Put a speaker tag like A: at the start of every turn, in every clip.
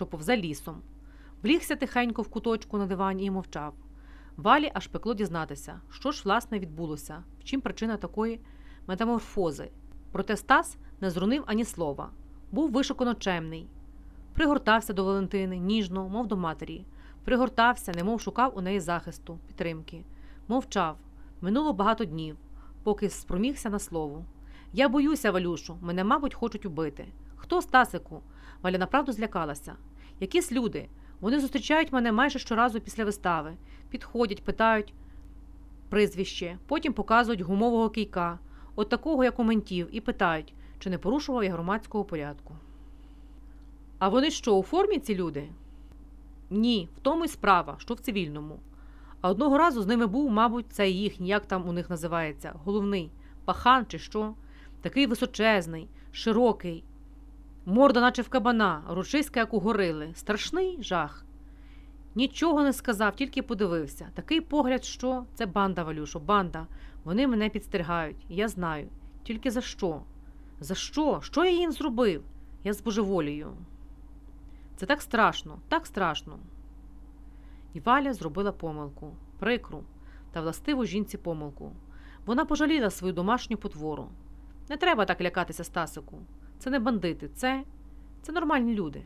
A: що повзе лісом. Влігся тихенько в куточку на дивані і мовчав. Валі аж пекло дізнатися, що ж власне відбулося, в чим причина такої метаморфози. Проте Стас не зрунив ані слова, був вишукано чемний. Пригортався до Валентини ніжно, мов до матері, пригортався, немов шукав у неї захисту, підтримки. Мовчав. Минуло багато днів, поки спромігся на слово. Я боюся, Валюшу, мене, мабуть, хочуть убити. Хто Стасику? Валя направду злякалася. Якісь люди. Вони зустрічають мене майже щоразу після вистави, підходять, питають прізвище, потім показують гумового кійка, от такого, як у ментів, і питають, чи не порушував я громадського порядку. А вони що, у формі ці люди? Ні, в тому й справа, що в цивільному. А одного разу з ними був, мабуть, цей їхній, як там у них називається, головний, пахан чи що, такий височезний, широкий, морда, наче в кабана, ручиська, як у горили, страшний жах. Нічого не сказав, тільки подивився. Такий погляд, що це банда, Валюшо, банда. Вони мене підстерігають, я знаю. Тільки за що? За що? Що я їм зробив? Я збожеволію. Це так страшно, так страшно. І Валя зробила помилку, прикру та властиву жінці помилку. Вона пожаліла свою домашню потвору. Не треба так лякатися, Стасику. Це не бандити, це це нормальні люди.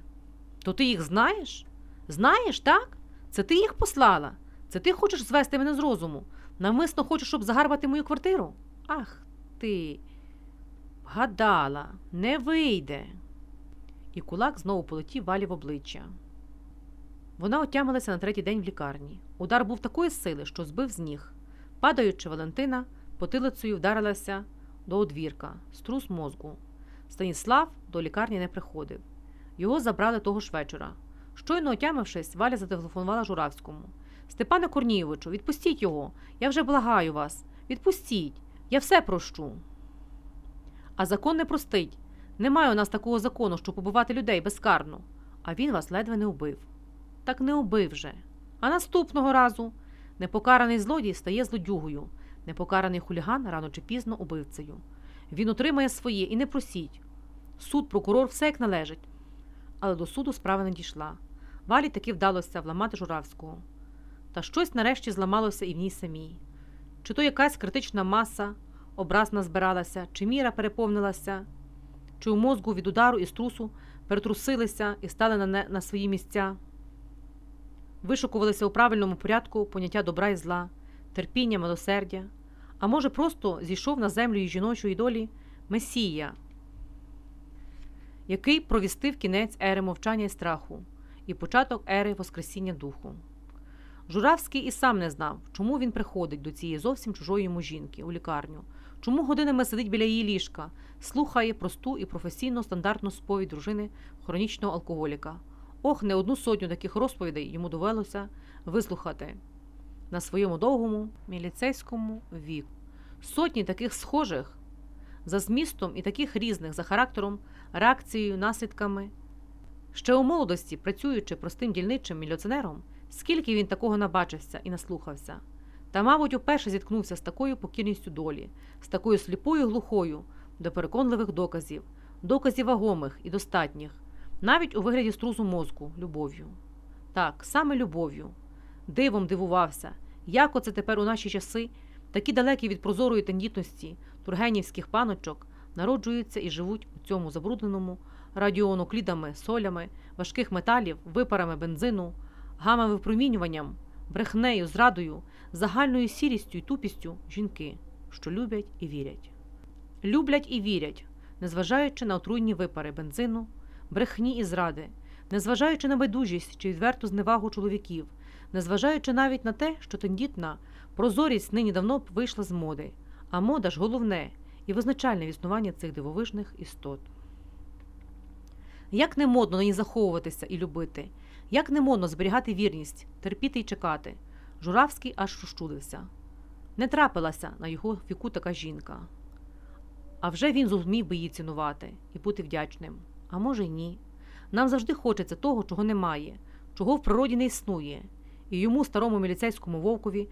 A: То ти їх знаєш? Знаєш, так? Це ти їх послала. Це ти хочеш звести мене з розуму. Навмисно хочеш, щоб загарбати мою квартиру? Ах ти. Гадала, не вийде. І кулак знову полетів валі в обличчя. Вона отямилася на третій день в лікарні. Удар був такої сили, що збив з ніг. Падаючи, Валентина потилицею вдарилася до одвірка, струс мозку. Станіслав до лікарні не приходив. Його забрали того ж вечора. Щойно отямившись, Валя зателефонувала Журавському. Степане Корнієвичу, відпустіть його. Я вже благаю вас. Відпустіть. Я все прощу. А закон не простить. Немає у нас такого закону, щоб убивати людей безкарно. А він вас ледве не убив. Так не убив же. А наступного разу непокараний злодій стає злодюгою, непокараний хуліган рано чи пізно убивцею. Він отримає своє і не просіть. Суд, прокурор, все як належить. Але до суду справа не дійшла. Валі таки вдалося вламати Журавського. Та щось нарешті зламалося і в ній самій. Чи то якась критична маса образна збиралася, чи міра переповнилася, чи у мозку від удару і струсу перетрусилися і стали на, не, на свої місця. Вишукувалися у правильному порядку поняття добра і зла, терпіння, милосердя, а може, просто зійшов на землю і жіночої долі Месія, який провістив кінець ери мовчання і страху і початок ери Воскресіння Духу. Журавський і сам не знав, чому він приходить до цієї зовсім чужої йому жінки у лікарню, чому годинами сидить біля її ліжка, слухає просту і професійно стандартну сповідь дружини хронічного алкоголіка. Ох, не одну сотню таких розповідей йому довелося вислухати на своєму довгому міліцейському віку. Сотні таких схожих за змістом і таких різних за характером, реакцією, наслідками. Ще у молодості, працюючи простим дільничим міліціонером, скільки він такого набачився і наслухався, та, мабуть, уперше зіткнувся з такою покірністю долі, з такою сліпою глухою до переконливих доказів, доказів вагомих і достатніх, навіть у вигляді струзу мозку, любов'ю. Так, саме любов'ю. Дивом дивувався, як оце тепер у наші часи, такі далекі від прозорої тендітності тургенівських паночок, народжуються і живуть у цьому забрудненому радіонуклідами, солями, важких металів, випарами бензину, гамма випромінюванням, брехнею, зрадою, загальною сірістю і тупістю жінки, що люблять і вірять. Люблять і вірять, незважаючи на отруйні випари бензину, брехні і зради, незважаючи на байдужість чи відверту зневагу чоловіків, незважаючи навіть на те, що тендітна прозорість нині давно вийшла з моди, а мода ж головне і визначальне в існуванні цих дивовижних істот. Як не модно на ній заховуватися і любити, як не модно зберігати вірність, терпіти й чекати. Журавський аж розчудився. Не трапилася на його віку така жінка. А вже він зумів би її цінувати і бути вдячним. А може, й ні. Нам завжди хочеться того, чого немає, чого в природі не існує, і йому, старому міліцейському вовкові,